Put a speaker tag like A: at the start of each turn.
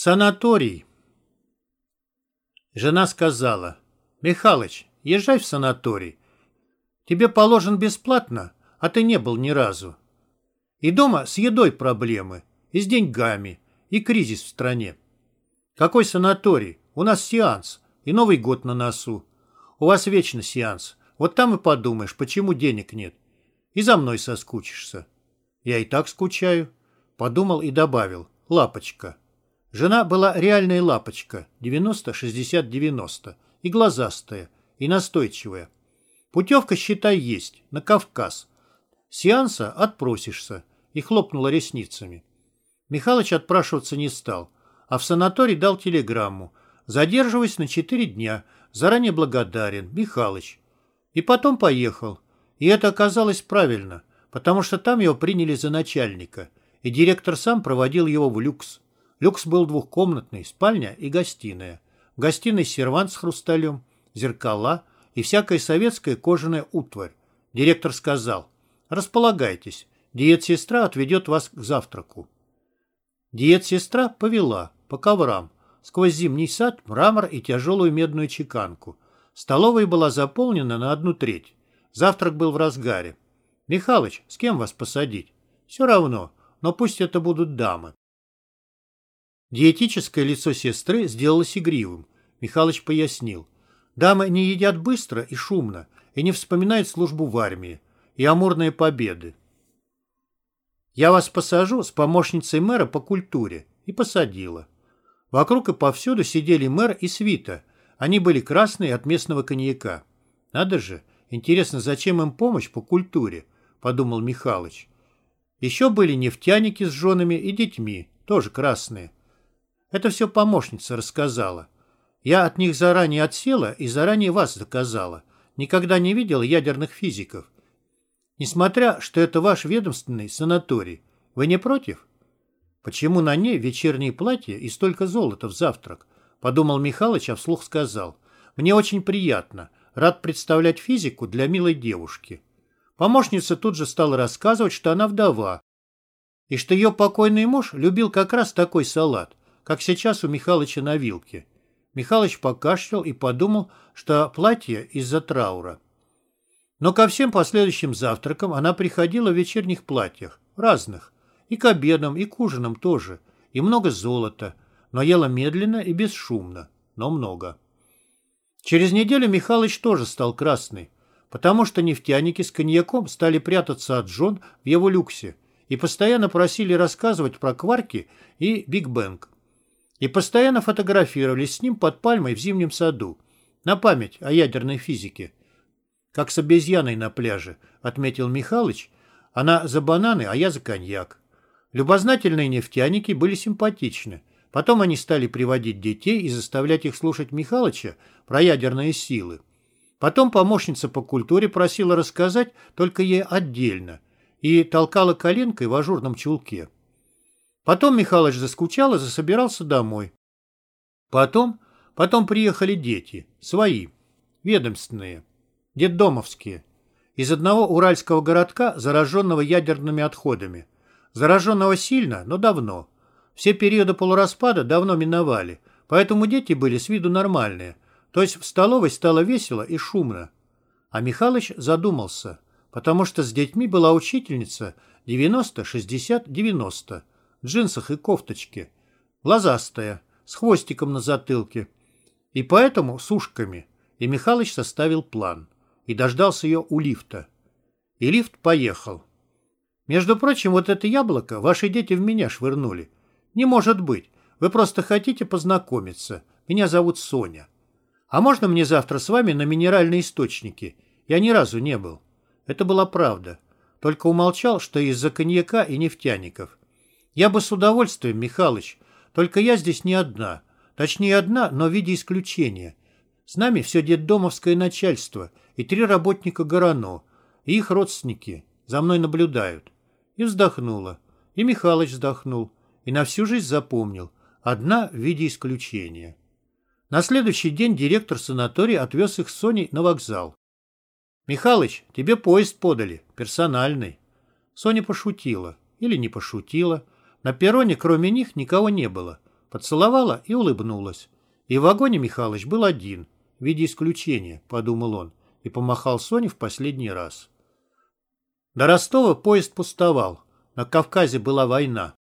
A: Санаторий. Жена сказала, «Михалыч, езжай в санаторий. Тебе положен бесплатно, а ты не был ни разу. И дома с едой проблемы, и с деньгами, и кризис в стране. Какой санаторий? У нас сеанс, и Новый год на носу. У вас вечно сеанс. Вот там и подумаешь, почему денег нет. И за мной соскучишься. Я и так скучаю. Подумал и добавил. Лапочка. Жена была реальная лапочка, 90-60-90, и глазастая, и настойчивая. Путевка, считай, есть, на Кавказ. Сеанса отпросишься, и хлопнула ресницами. Михалыч отпрашиваться не стал, а в санаторий дал телеграмму. Задерживаясь на четыре дня, заранее благодарен, Михалыч. И потом поехал. И это оказалось правильно, потому что там его приняли за начальника, и директор сам проводил его в люкс. Люкс был двухкомнатный, спальня и гостиная. В гостиной сервант с хрусталем, зеркала и всякая советская кожаная утварь. Директор сказал, располагайтесь, диет-сестра отведет вас к завтраку. Диет-сестра повела по коврам, сквозь зимний сад, мрамор и тяжелую медную чеканку. Столовая была заполнена на одну треть. Завтрак был в разгаре. «Михалыч, с кем вас посадить?» «Все равно, но пусть это будут дамы». Диетическое лицо сестры сделалось игривым. Михалыч пояснил. Дамы не едят быстро и шумно, и не вспоминают службу в армии, и амурные победы. Я вас посажу с помощницей мэра по культуре. И посадила. Вокруг и повсюду сидели мэр и свита. Они были красные от местного коньяка. Надо же, интересно, зачем им помощь по культуре, подумал Михалыч. Еще были нефтяники с женами и детьми, тоже красные. Это все помощница рассказала. Я от них заранее отсела и заранее вас заказала. Никогда не видел ядерных физиков. Несмотря, что это ваш ведомственный санаторий. Вы не против? Почему на ней вечернее платье и столько золота в завтрак? Подумал Михалыч, а вслух сказал. Мне очень приятно. Рад представлять физику для милой девушки. Помощница тут же стала рассказывать, что она вдова, и что ее покойный муж любил как раз такой салат как сейчас у Михалыча на вилке. Михалыч покашлял и подумал, что платье из-за траура. Но ко всем последующим завтракам она приходила в вечерних платьях, разных, и к обедам, и к ужинам тоже, и много золота, но ела медленно и бесшумно, но много. Через неделю Михалыч тоже стал красный, потому что нефтяники с коньяком стали прятаться от жен в его люксе и постоянно просили рассказывать про кварки и Биг Бэнг и постоянно фотографировались с ним под пальмой в зимнем саду, на память о ядерной физике. «Как с обезьяной на пляже», — отметил Михалыч, «она за бананы, а я за коньяк». Любознательные нефтяники были симпатичны. Потом они стали приводить детей и заставлять их слушать Михалыча про ядерные силы. Потом помощница по культуре просила рассказать только ей отдельно и толкала коленкой в ажурном чулке. Потом Михалыч заскучал и засобирался домой. Потом, потом приехали дети, свои, ведомственные, детдомовские, из одного уральского городка, зараженного ядерными отходами. Зараженного сильно, но давно. Все периоды полураспада давно миновали, поэтому дети были с виду нормальные, то есть в столовой стало весело и шумно. А Михалыч задумался, потому что с детьми была учительница 90-60-90, джинсах и кофточке, глазастая, с хвостиком на затылке, и поэтому с ушками. И Михалыч составил план и дождался ее у лифта. И лифт поехал. Между прочим, вот это яблоко ваши дети в меня швырнули. Не может быть. Вы просто хотите познакомиться. Меня зовут Соня. А можно мне завтра с вами на минеральные источники? Я ни разу не был. Это была правда. Только умолчал, что из-за коньяка и нефтяников. Я бы с удовольствием, Михалыч, только я здесь не одна. Точнее, одна, но в виде исключения. С нами все детдомовское начальство и три работника Горано, и их родственники за мной наблюдают. И вздохнула. И Михалыч вздохнул. И на всю жизнь запомнил. Одна в виде исключения. На следующий день директор санатория отвез их с Соней на вокзал. «Михалыч, тебе поезд подали, персональный». Соня пошутила. Или не пошутила. На перроне кроме них никого не было. поцеловала и улыбнулась. И в вагоне Михалыч был один, в виде исключения, подумал он, и помахал Соне в последний раз. До Ростова поезд пустовал. На Кавказе была война.